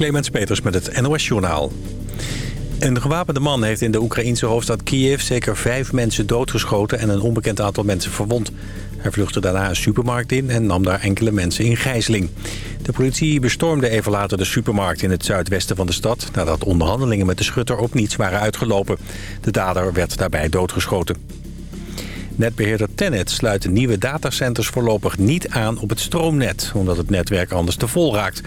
Clemens Peters met het NOS Journaal. Een gewapende man heeft in de Oekraïense hoofdstad Kiev... zeker vijf mensen doodgeschoten en een onbekend aantal mensen verwond. Hij vluchtte daarna een supermarkt in en nam daar enkele mensen in gijzeling. De politie bestormde even later de supermarkt in het zuidwesten van de stad... nadat onderhandelingen met de schutter op niets waren uitgelopen. De dader werd daarbij doodgeschoten. Netbeheerder Tennet sluit nieuwe datacenters voorlopig niet aan op het stroomnet... omdat het netwerk anders te vol raakt.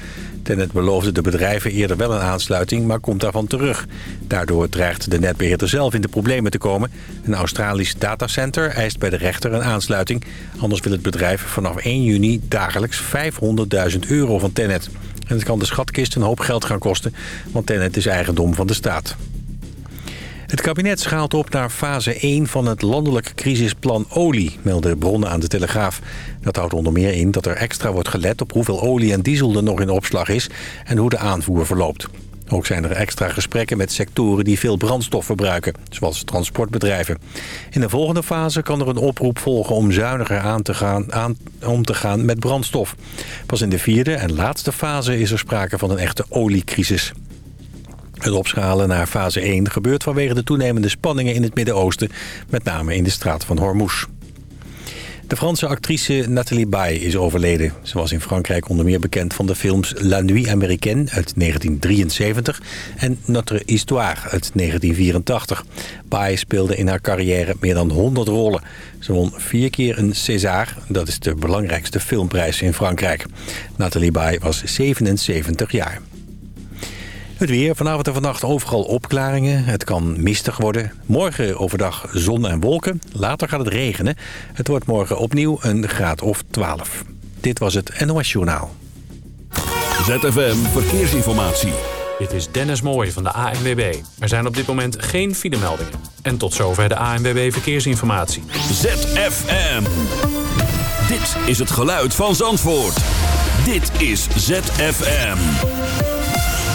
Tennet beloofde de bedrijven eerder wel een aansluiting, maar komt daarvan terug. Daardoor dreigt de netbeheerder zelf in de problemen te komen. Een Australisch datacenter eist bij de rechter een aansluiting. Anders wil het bedrijf vanaf 1 juni dagelijks 500.000 euro van Tennet. En het kan de schatkist een hoop geld gaan kosten, want Tennet is eigendom van de staat. Het kabinet schaalt op naar fase 1 van het landelijk crisisplan olie, melden bronnen aan de Telegraaf. Dat houdt onder meer in dat er extra wordt gelet op hoeveel olie en diesel er nog in opslag is en hoe de aanvoer verloopt. Ook zijn er extra gesprekken met sectoren die veel brandstof verbruiken, zoals transportbedrijven. In de volgende fase kan er een oproep volgen om zuiniger aan te gaan, aan, om te gaan met brandstof. Pas in de vierde en laatste fase is er sprake van een echte oliecrisis. Het opschalen naar fase 1 gebeurt vanwege de toenemende spanningen in het Midden-Oosten, met name in de straat van Hormuz. De Franse actrice Nathalie Baye is overleden. Ze was in Frankrijk onder meer bekend van de films La Nuit Américaine uit 1973 en Notre Histoire uit 1984. Baye speelde in haar carrière meer dan 100 rollen. Ze won vier keer een César, dat is de belangrijkste filmprijs in Frankrijk. Nathalie Baye was 77 jaar. Het weer. Vanavond en vannacht overal opklaringen. Het kan mistig worden. Morgen overdag zon en wolken. Later gaat het regenen. Het wordt morgen opnieuw een graad of 12. Dit was het NOS Journaal. ZFM Verkeersinformatie. Dit is Dennis Mooij van de ANWB. Er zijn op dit moment geen filemeldingen. En tot zover de ANWB Verkeersinformatie. ZFM. Dit is het geluid van Zandvoort. Dit is ZFM.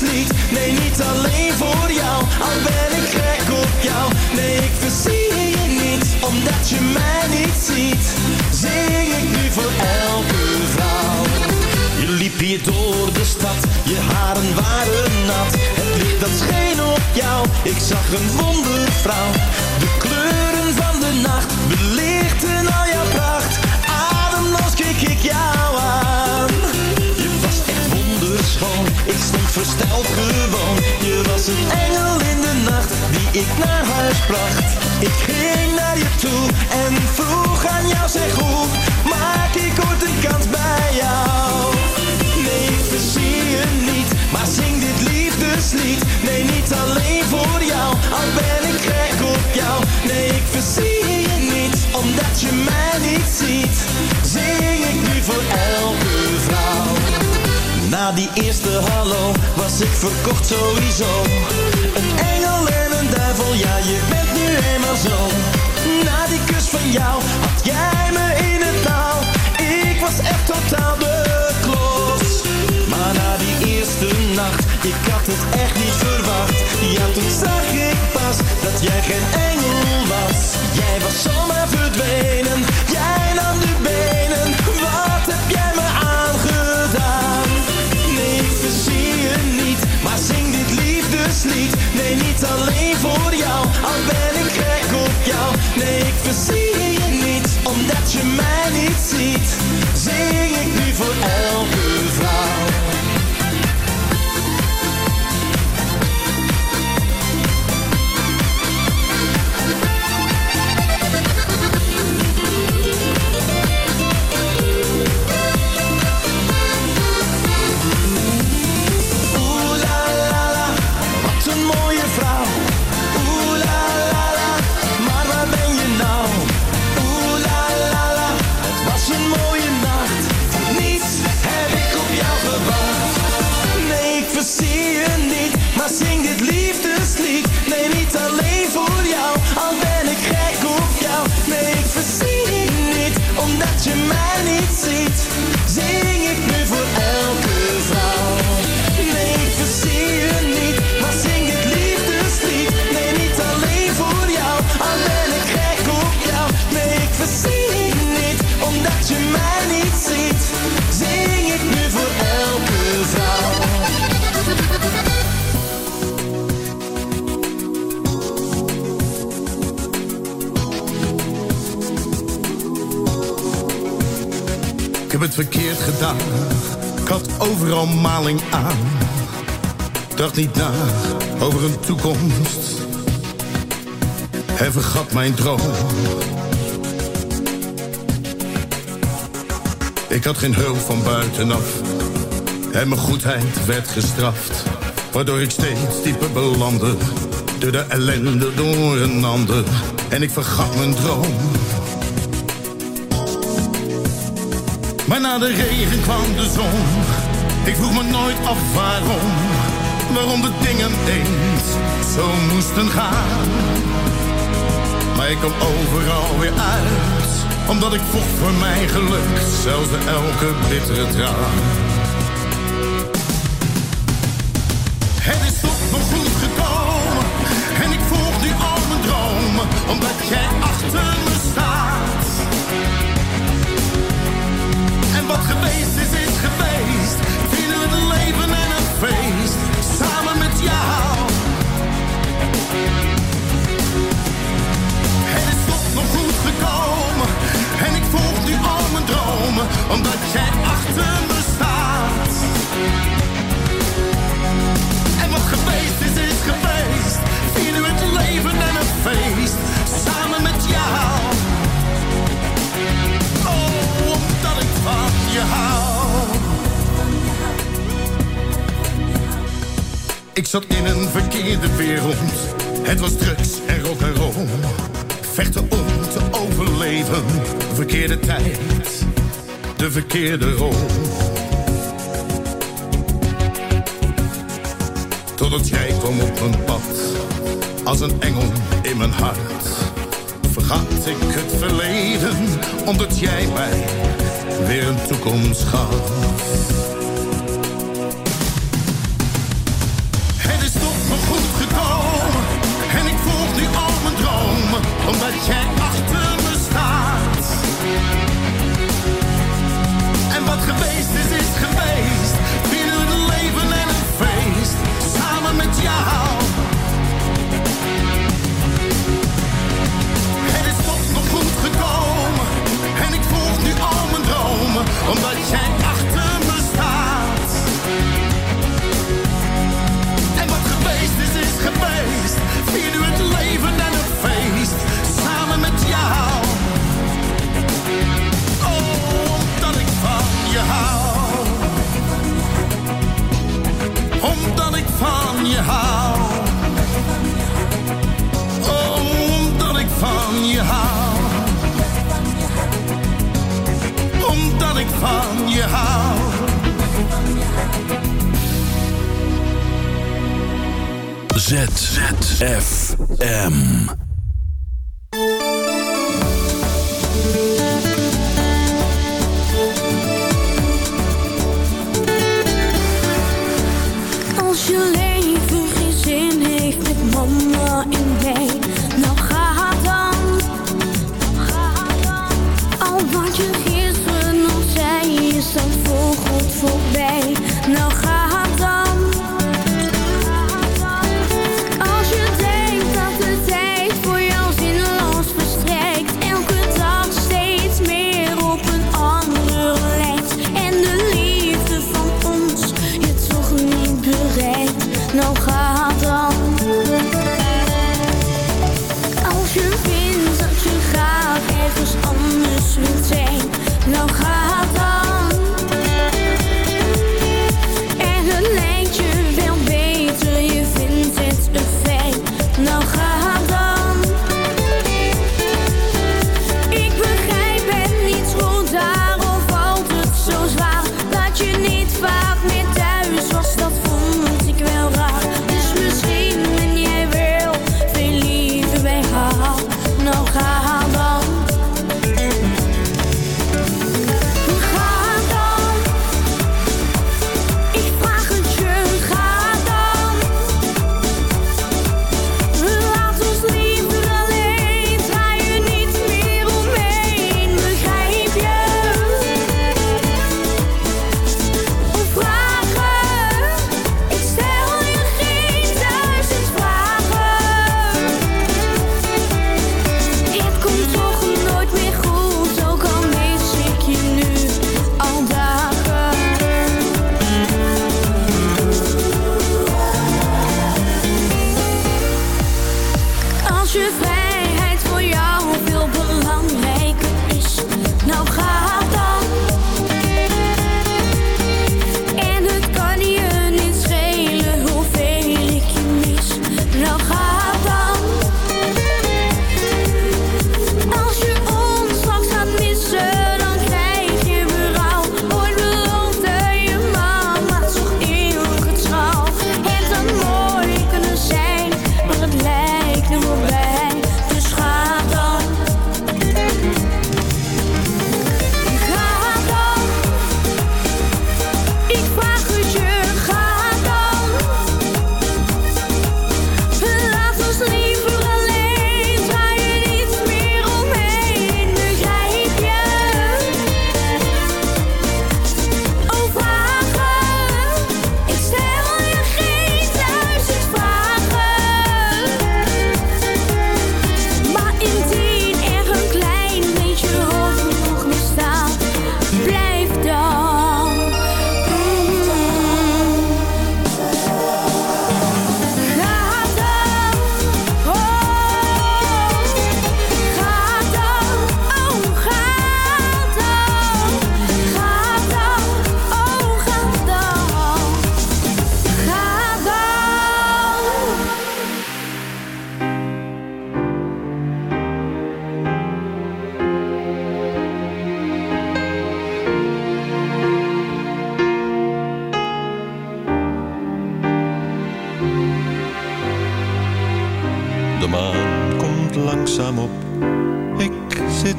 nee niet alleen voor jou. Al ben ik gek op jou, nee ik verzie je niet Omdat je mij niet ziet, zing ik nu voor elke vrouw. Je liep hier door de stad, je haren waren nat. Het licht dat scheen op jou, ik zag een wondervrouw. De kleuren van de nacht, belichten al jouw pracht. Ademloos keek ik jou aan. Versteld gewoon. Je was een engel in de nacht, die ik naar huis bracht. Ik ging naar je toe en vroeg aan jou, zeg hoe maak ik ooit een kans bij jou? Nee, ik verzie je niet, maar zing dit liefdeslied. Nee, niet alleen voor jou, al ben ik gek op jou. Nee, ik verzie je niet, omdat je mij niet ziet. Zing ik nu voor vrouw. Na die eerste hallo was ik verkocht sowieso. Een engel en een duivel, ja je bent nu eenmaal zo. Na die kus van jou had jij me in het nauw. Ik was echt totaal beklost. Maar na die eerste nacht, ik had het echt niet verwacht. Ja toen zag ik pas dat jij geen engel was. Jij was zomaar verdwenen, jij nam de Nee, niet alleen voor jou, al ben ik gek op jou. Nee, ik verzie je niet, omdat je mij niet ziet. Zing ik nu voor elke vrouw. Niet na over een toekomst. En vergat mijn droom. Ik had geen hulp van buitenaf. En mijn goedheid werd gestraft. Waardoor ik steeds dieper belandde. Door de ellende door een ander. En ik vergat mijn droom. Maar na de regen kwam de zon. Ik vroeg me nooit af waarom. Waarom de dingen eens zo moesten gaan. Maar ik kwam overal weer uit. Omdat ik vocht voor mijn geluk. Zelfs elke bittere traan. Het is toch nog goed gekomen. En ik volg nu al mijn dromen. Omdat jij Omdat jij achter me staat. En wat geweest is, is geweest. Vieren het leven en een feest. Samen met jou. Oh, omdat ik van je hou. Ik zat in een verkeerde wereld. Het was drugs en rock en roll. Vechten om te overleven. Verkeerde tijd, de verkeerde rol. Totdat jij kwam op mijn pad. Als een engel in mijn hart. Vergat ik het verleden. Omdat jij mij weer een toekomst gaf. ZFM.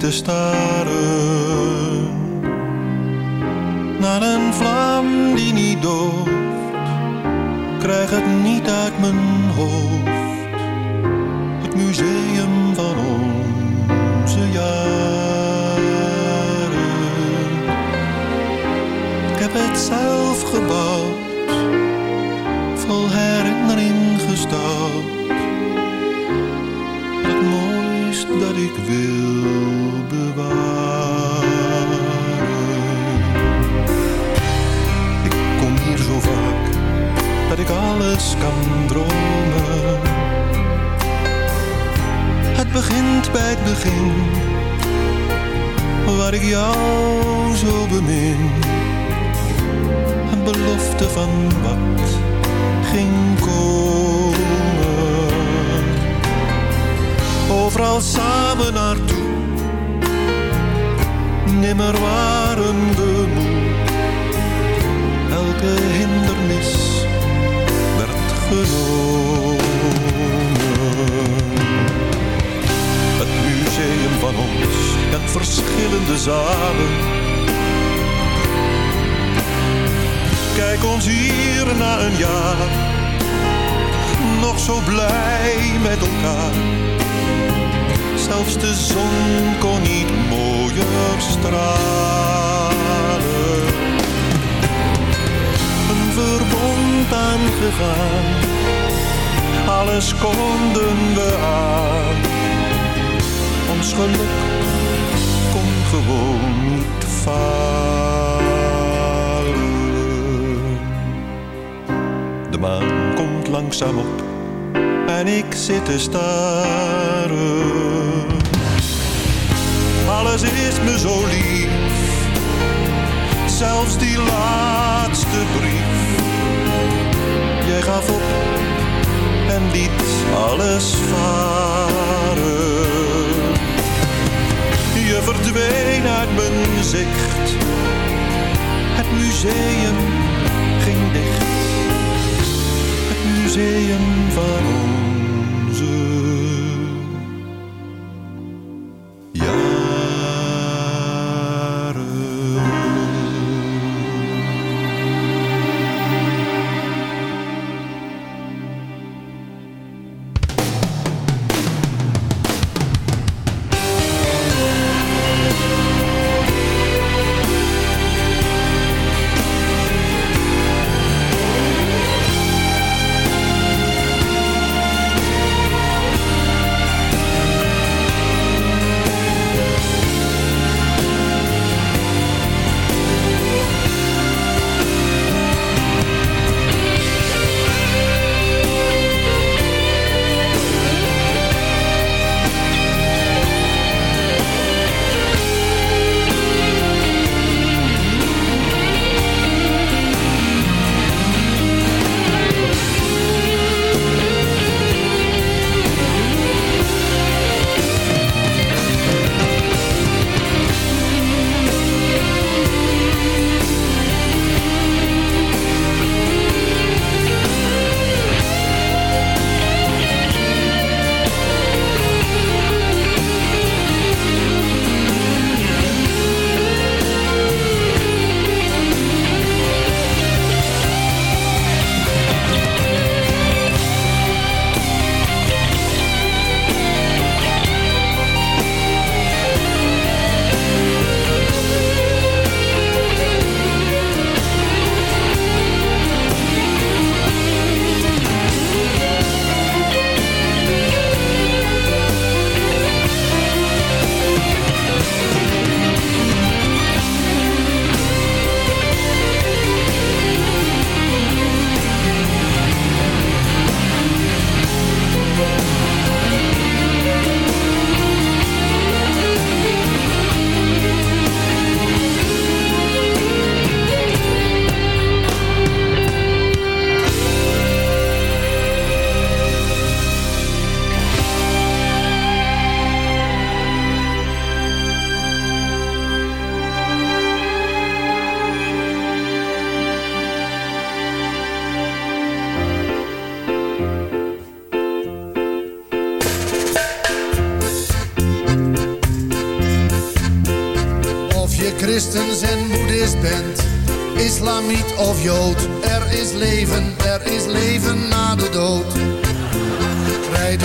Overal zo blij met elkaar. Zelfs de zon kon niet mooier stralen. Een verbond aangegaan, alles konden we aan. Ons geluk kon gewoon niet falen. De maan komt langzaam op en ik zit te staren. Alles is me zo lief, zelfs die laatste brief. Jij gaf op en liet alles varen. Je verdween uit mijn zicht, het museum ging dicht. Het museum van onze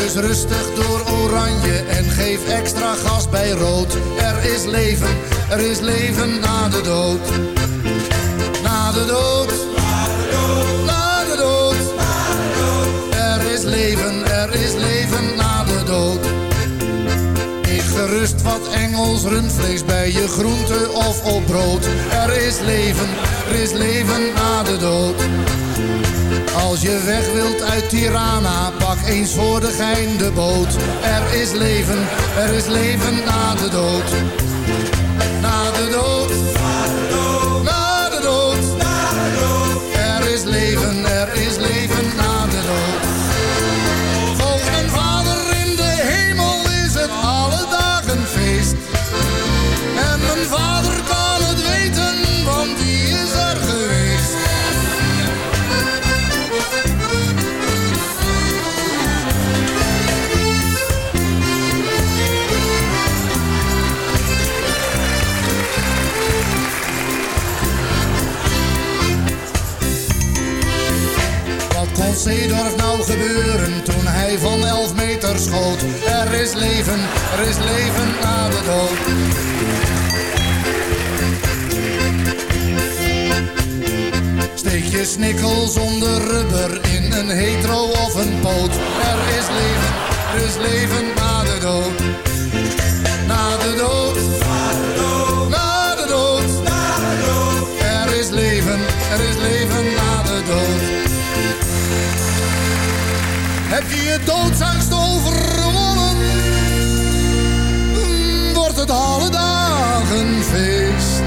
dus rustig door oranje en geef extra gas bij rood. Er is leven, er is leven na de dood. Na de dood. Na de dood. Er is leven, er is leven na de dood. Eet gerust wat Engels rundvlees bij je groente of op brood. Er is leven, er is leven na de dood. Als je weg wilt uit Tirana, pak eens voor de gein de boot. Er is leven, er is leven na de dood. Na de dood. Zeedorf nou gebeuren toen hij van elf meter schoot? Er is leven, er is leven na de dood. Steek je snikkel zonder rubber in een hetero of een poot. Er is leven, er is leven na de dood. Na de dood. Na de dood. Heb je je doodsangst overwonnen? Mm, Wordt het alle dagen feest.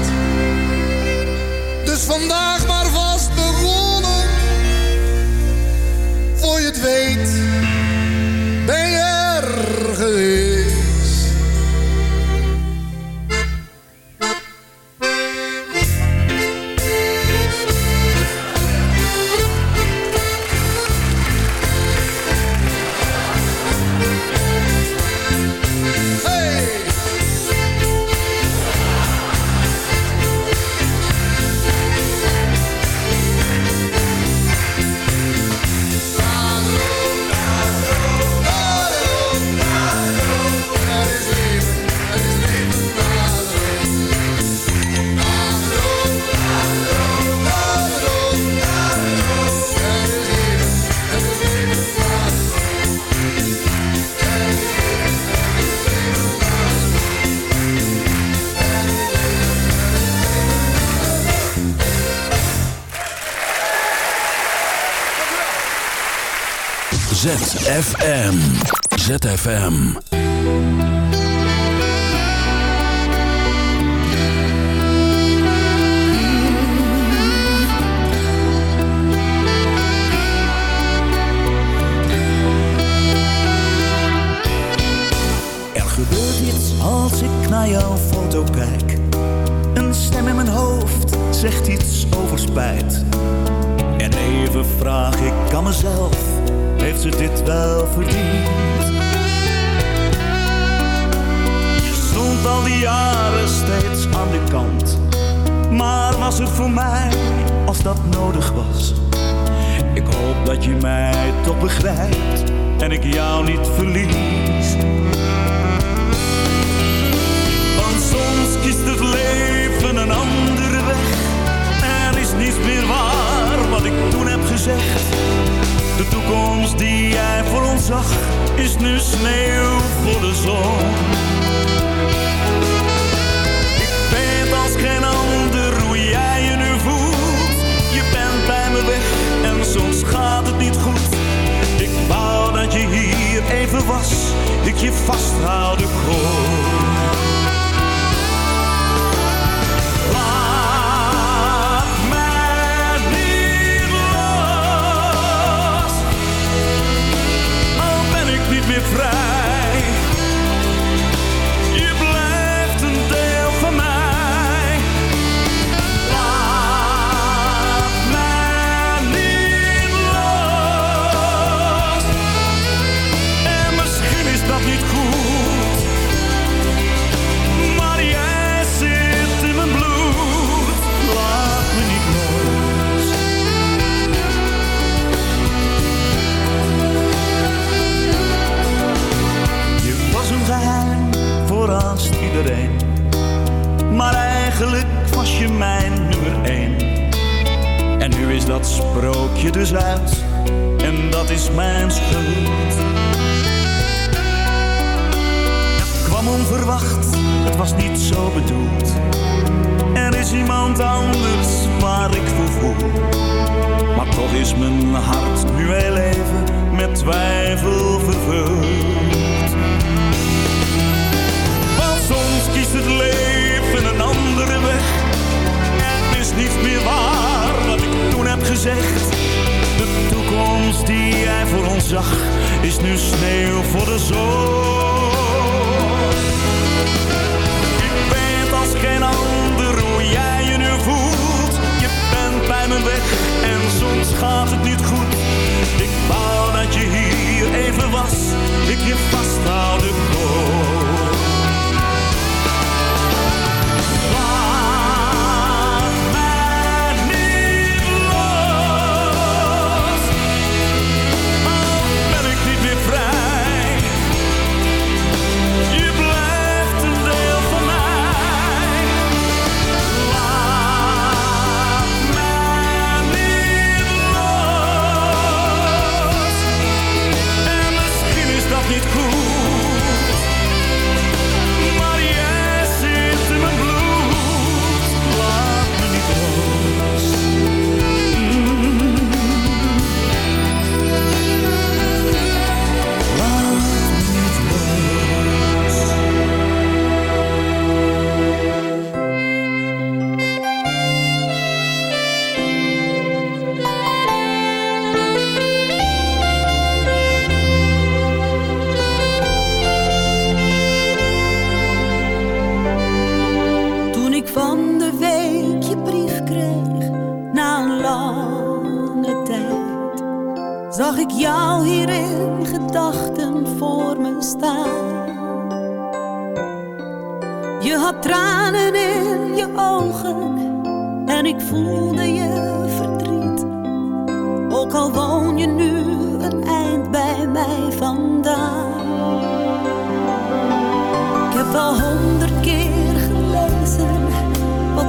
Dus vandaag ZFM. ZFM. En ik jou niet verlies. Want soms kiest het leven een andere weg. Er is niets meer waar wat ik toen heb gezegd. De toekomst die jij voor ons zag, is nu sneeuw voor de zon. Ik weet als geen ander was, ik je vasthouden kon. Laat Maar eigenlijk was je mijn nummer één. En nu is dat sprookje dus uit. En dat is mijn schuld. Het kwam onverwacht, het was niet zo bedoeld. Er is iemand anders waar ik voor voel. Maar toch is mijn hart nu heel even met twijfel vervuld. Kiest het leven een andere weg. Het is niet meer waar wat ik toen heb gezegd. De toekomst die jij voor ons zag, is nu sneeuw voor de zon. Ik weet als geen ander hoe jij je nu voelt. Je bent bij me weg en soms gaat het niet goed. Ik wou dat je hier even was, ik je vasthouden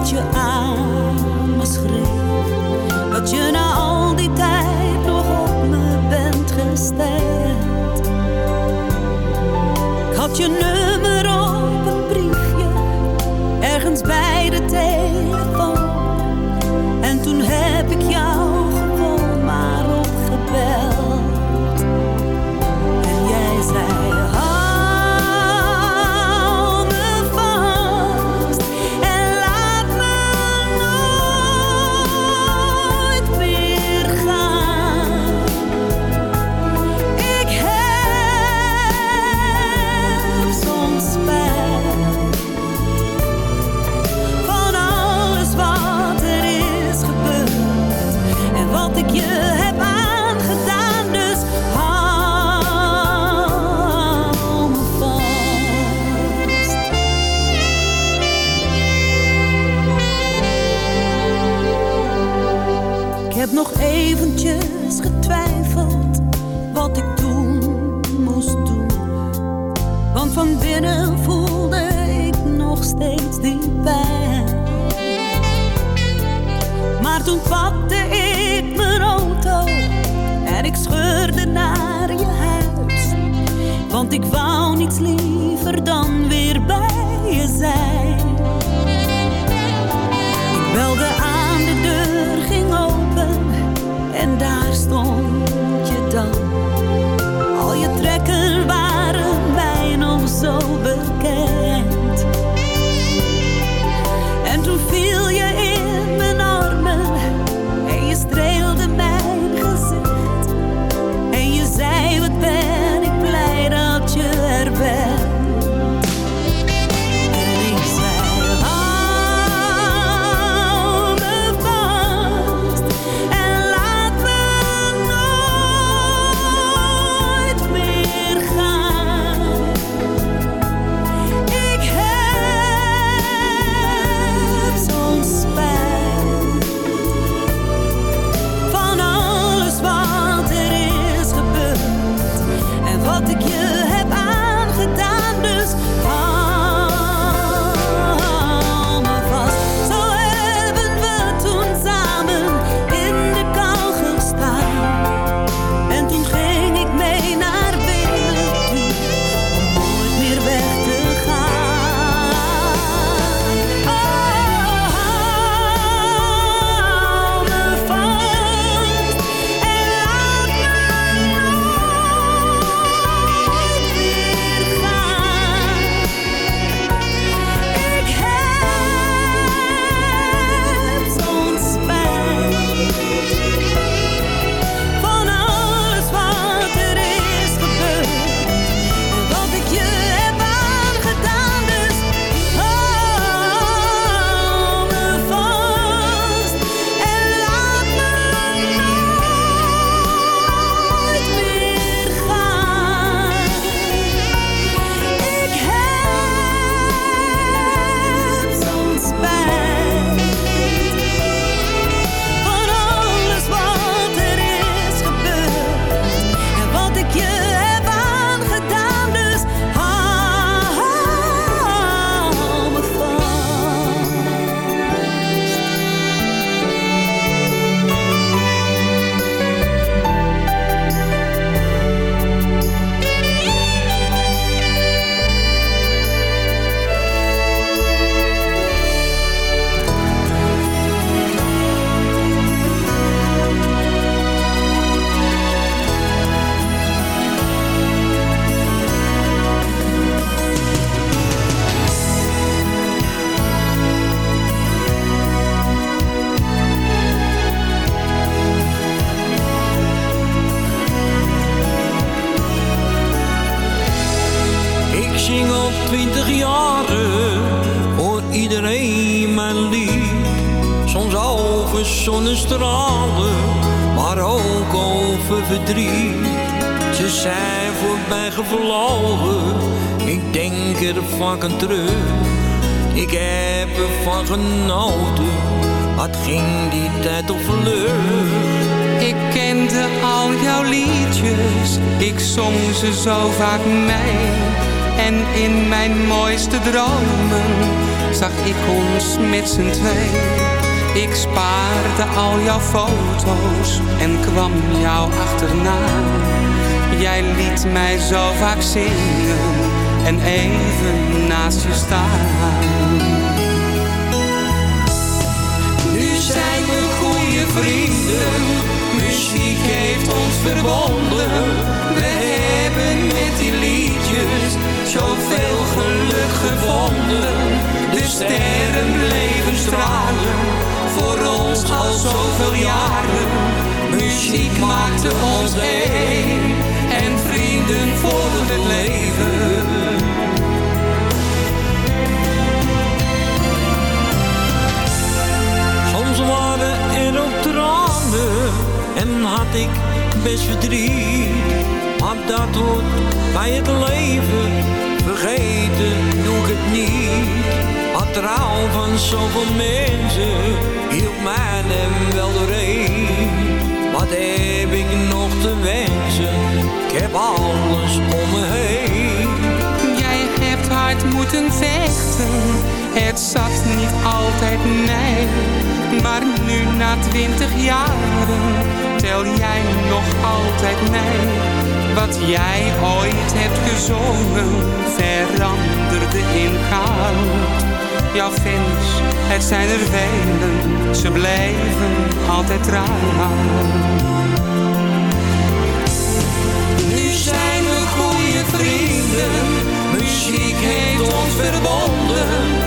je aan me schreef. Dat je na toen vatte ik mijn auto en ik scheurde naar je huis. Want ik wou niets liever. Ik heb ervan genoten, wat ging die tijd op vlug. Ik kende al jouw liedjes, ik zong ze zo vaak mee. En in mijn mooiste dromen zag ik ons met z'n twee. Ik spaarde al jouw foto's en kwam jou achterna. Jij liet mij zo vaak zingen en even naast je staan. Nu zijn we goede vrienden, muziek heeft ons verbonden. We hebben met die liedjes zoveel geluk gevonden. De sterren bleven stralen, voor ons al zoveel jaren. Muziek maakte ons één en vrienden voor het leven. Ik best verdriet. Maar dat hoort bij het leven, vergeten doe ik het niet. Maar trouw van zoveel mensen hielp mij hem wel doorheen. Wat heb ik nog te wensen, ik heb alles om me heen. Jij hebt hard moeten vechten, het zat niet altijd mee. Maar nu na twintig jaren tel jij nog altijd mee. Wat jij ooit hebt gezongen veranderde in goud. Jouw fans, het zijn er velen, ze blijven altijd trouw. Nu zijn we goede vrienden, muziek heeft ons verbonden.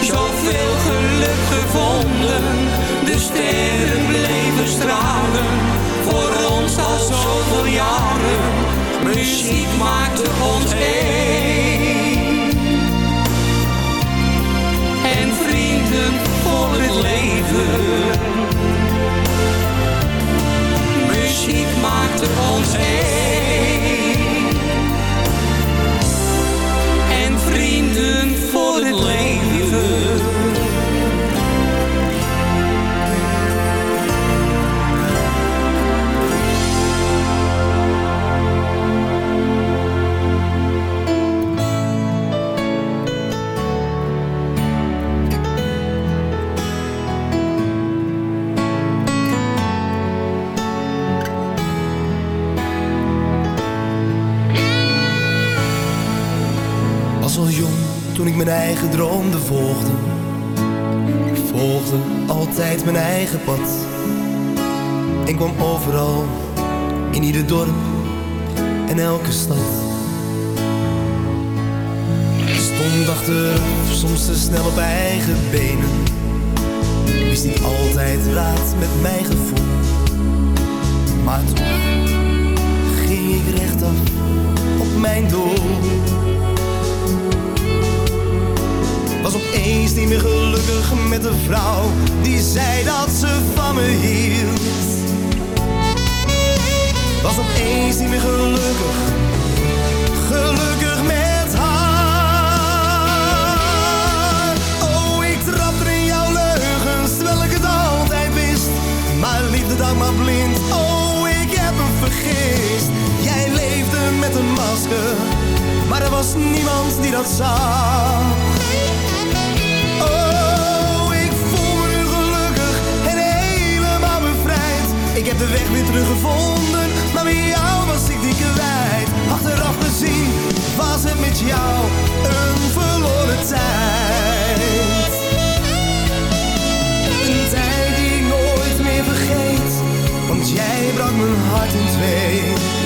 zoveel geluk gevonden. De sterren bleven stralen, voor ons al zoveel jaren. Muziek maakte ons één. En vrienden voor het leven. Muziek maakte ons één. Mijn eigen droomde volgde. Ik volgde altijd mijn eigen pad. En kwam overal, in ieder dorp en elke stad. Stond achteraf, soms te snel op eigen benen. Wist niet altijd raad met mijn gevoel. Maar toch ging ik rechtaf op mijn doel. Opeens niet meer gelukkig met de vrouw die zei dat ze van me hield. Was opeens niet meer gelukkig, gelukkig met haar. Oh, ik trapte in jouw leugens, terwijl ik het altijd wist. Maar liefde dan maar blind, oh, ik heb hem vergist. Jij leefde met een masker, maar er was niemand die dat zag. heb de weg weer teruggevonden, maar bij jou was ik die kwijt. Achteraf gezien was het met jou een verloren tijd. Een tijd die ik nooit meer vergeet, want jij brak mijn hart in twee.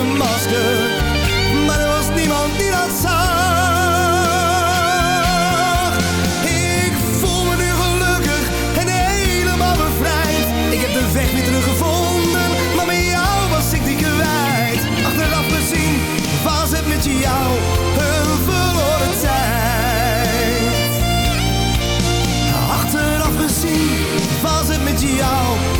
een maar er was niemand die dat zag. Ik voel me nu gelukkig en helemaal bevrijd. Ik heb de weg weer teruggevonden, maar met jou was ik niet kwijt. Achteraf gezien was het met jou een verloren tijd. Achteraf gezien was het met jou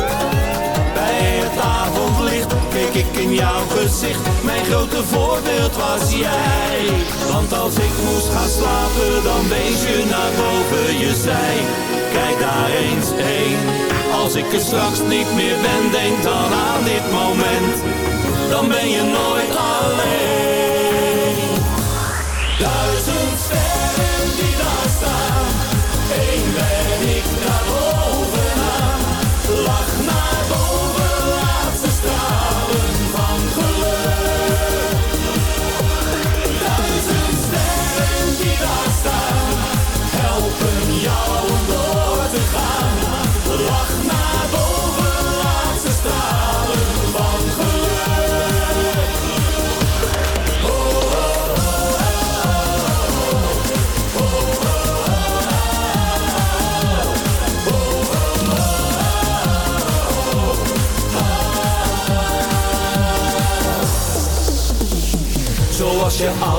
Het avondlicht keek ik in jouw gezicht, mijn grote voorbeeld was jij. Want als ik moest gaan slapen, dan wees je naar boven je zij. Kijk daar eens heen, als ik er straks niet meer ben, denk dan aan dit moment. Dan ben je nooit alleen.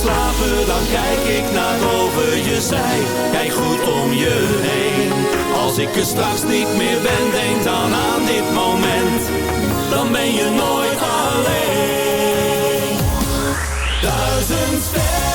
Slapen, dan kijk ik naar boven je zij. Kijk goed om je heen. Als ik er straks niet meer ben, denk dan aan dit moment. Dan ben je nooit alleen. Duizend sterren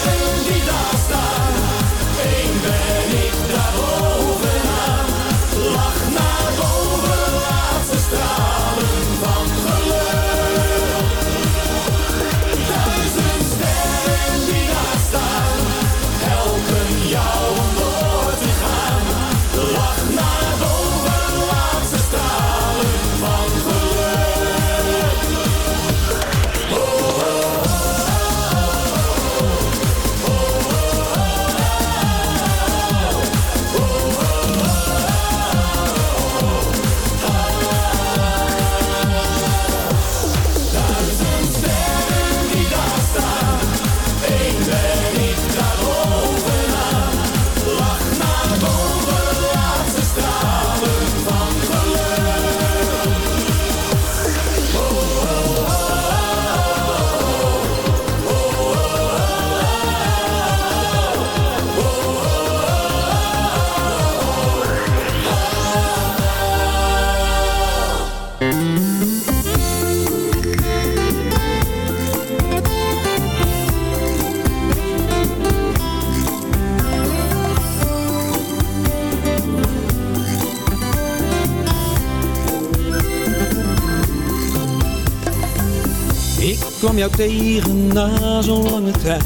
kwam jou tegen na zo'n lange tijd.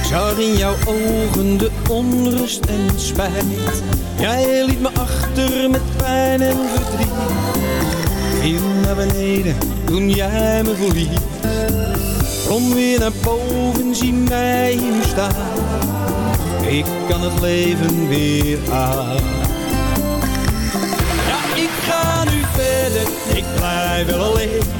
Ik zag in jouw ogen de onrust en spijt. Jij liet me achter met pijn en verdriet. Viel naar beneden toen jij me verliet. Kom weer naar boven, zie mij hier staan. Ik kan het leven weer aan. Ja, ik ga nu verder, ik blijf wel alleen.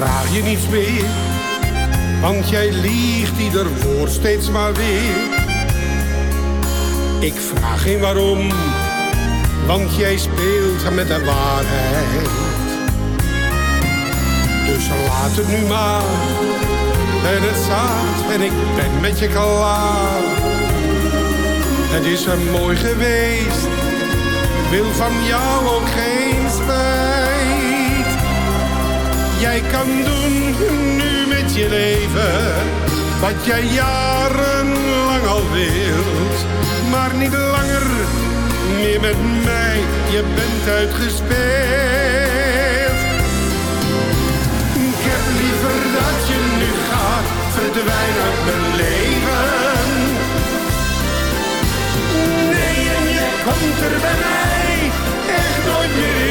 Vraag je niets meer, want jij liegt ieder woord steeds maar weer. Ik vraag geen waarom, want jij speelt met de waarheid. Dus laat het nu maar, en het staat en ik ben met je klaar. Het is er mooi geweest, wil van jou ook geen Jij kan doen nu met je leven wat jij jarenlang al wilt. Maar niet langer meer met mij, je bent uitgespeeld. Ik heb liever dat je nu gaat, verdwijn uit mijn leven. Nee, en je komt er bij mij echt nooit meer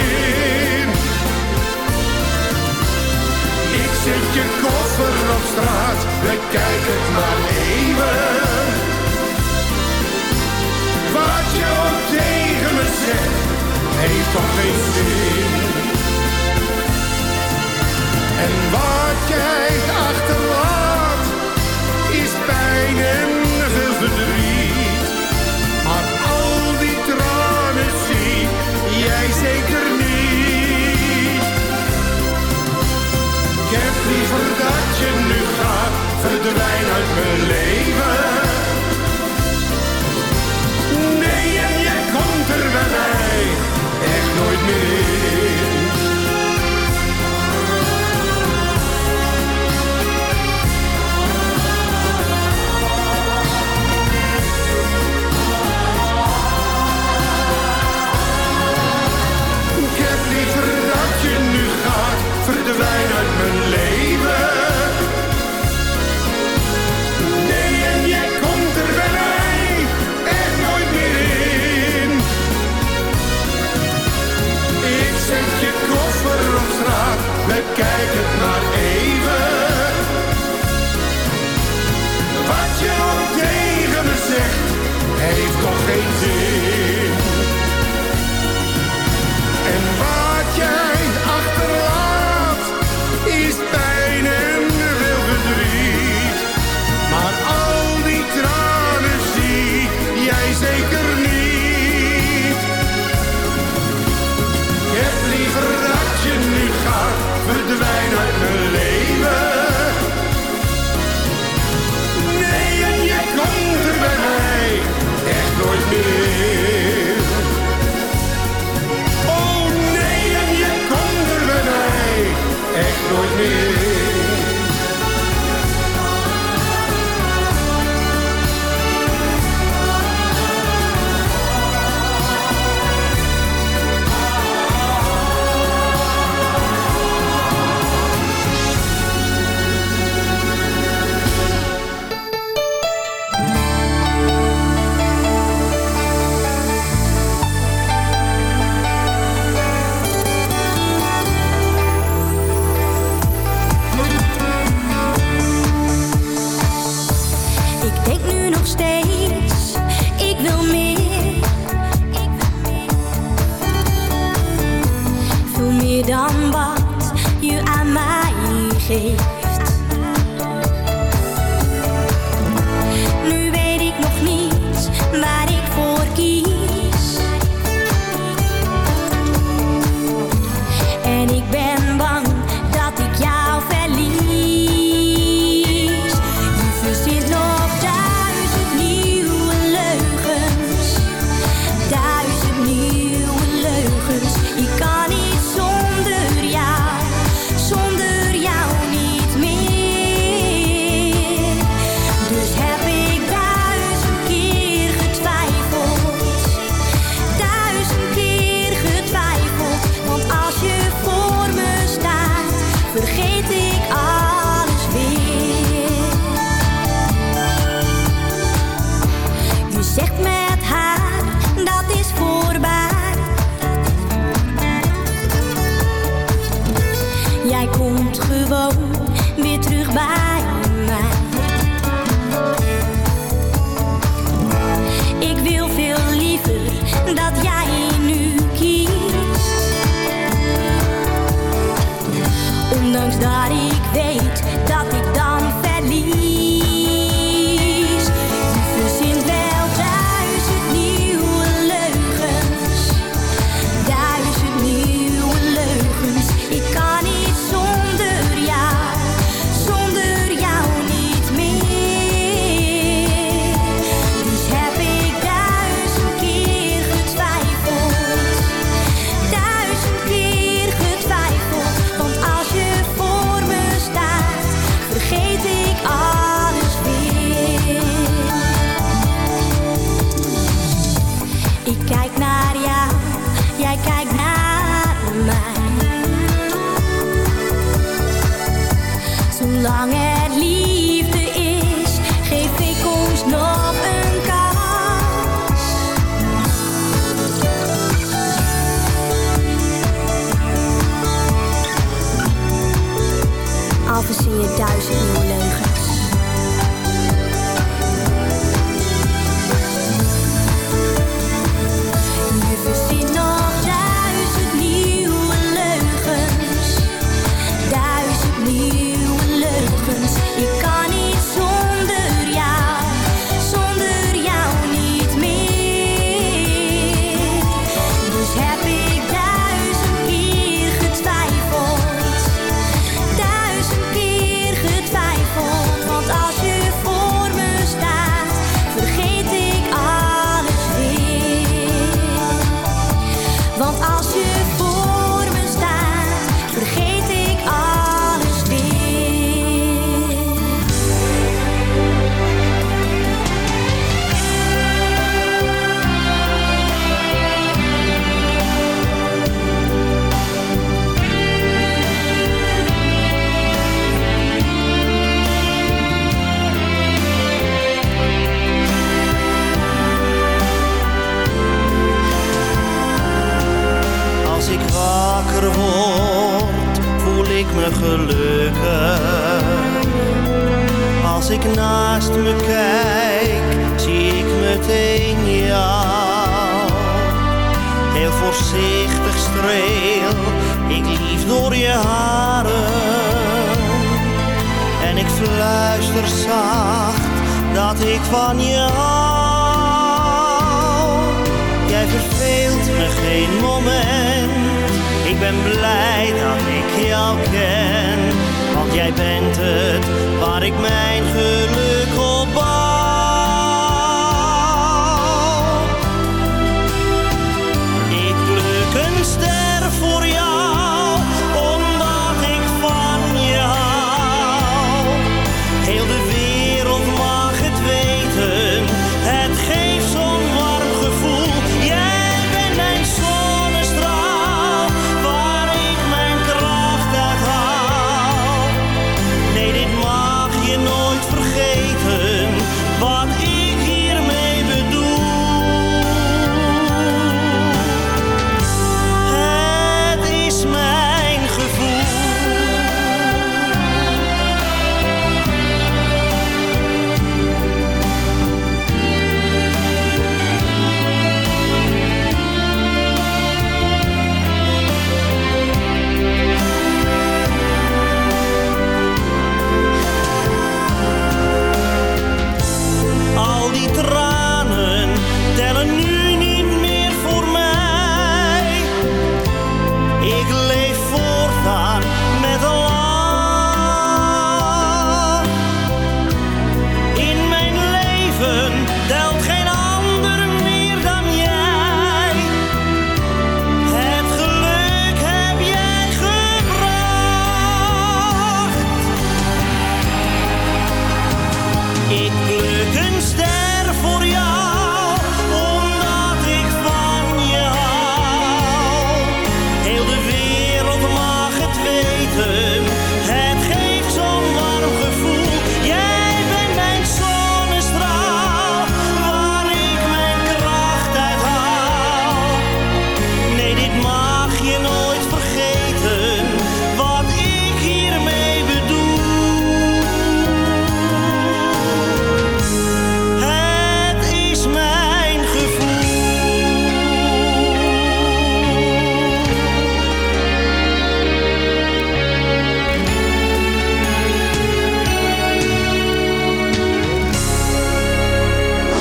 je koffer op straat, bekijk het maar even. Wat je ook tegen me zegt, heeft toch geen zin. En wat jij achterlaat, is pijn en veel verdriet. Maar al die tranen zie jij zeker niet. Liever dat je nu gaat, verdwijn uit mijn leven. Nee, en jij komt er bij mij echt nooit meer heeft toch geen zin.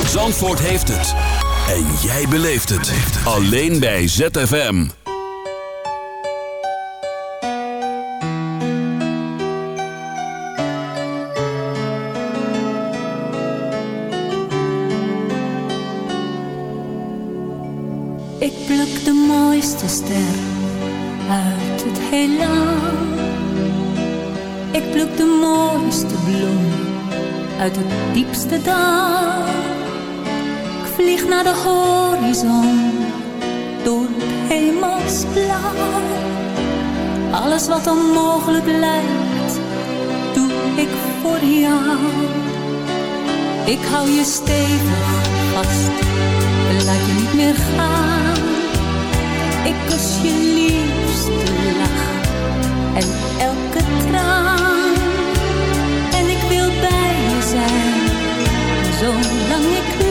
Zandvoort heeft het. En jij beleeft het. Alleen bij ZFM. Ik pluk de mooiste ster uit het heelal. Ik pluk de mooiste bloem uit het diepste dal. Vlieg naar de horizon door het hemelsblauw. Alles wat onmogelijk lijkt, doe ik voor jou. Ik hou je stevig vast, laat je niet meer gaan. Ik kus je liefste lach en elke traan. En ik wil bij je zijn, zolang ik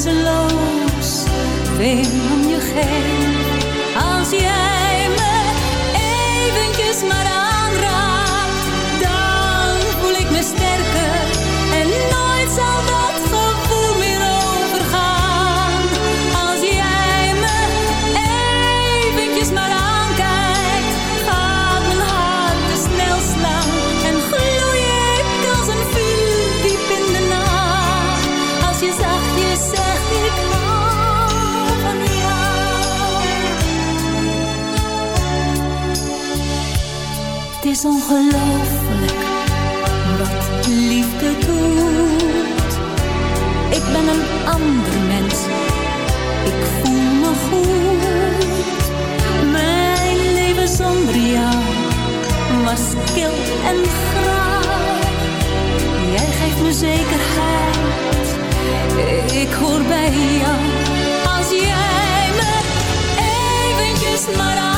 grenzeloos veel om je geef. Als jij me eventjes maar is ongelooflijk wat liefde doet. Ik ben een ander mens, ik voel me goed. Mijn leven zonder jou was kil en graag. Jij geeft me zekerheid, ik hoor bij jou. Als jij me eventjes maar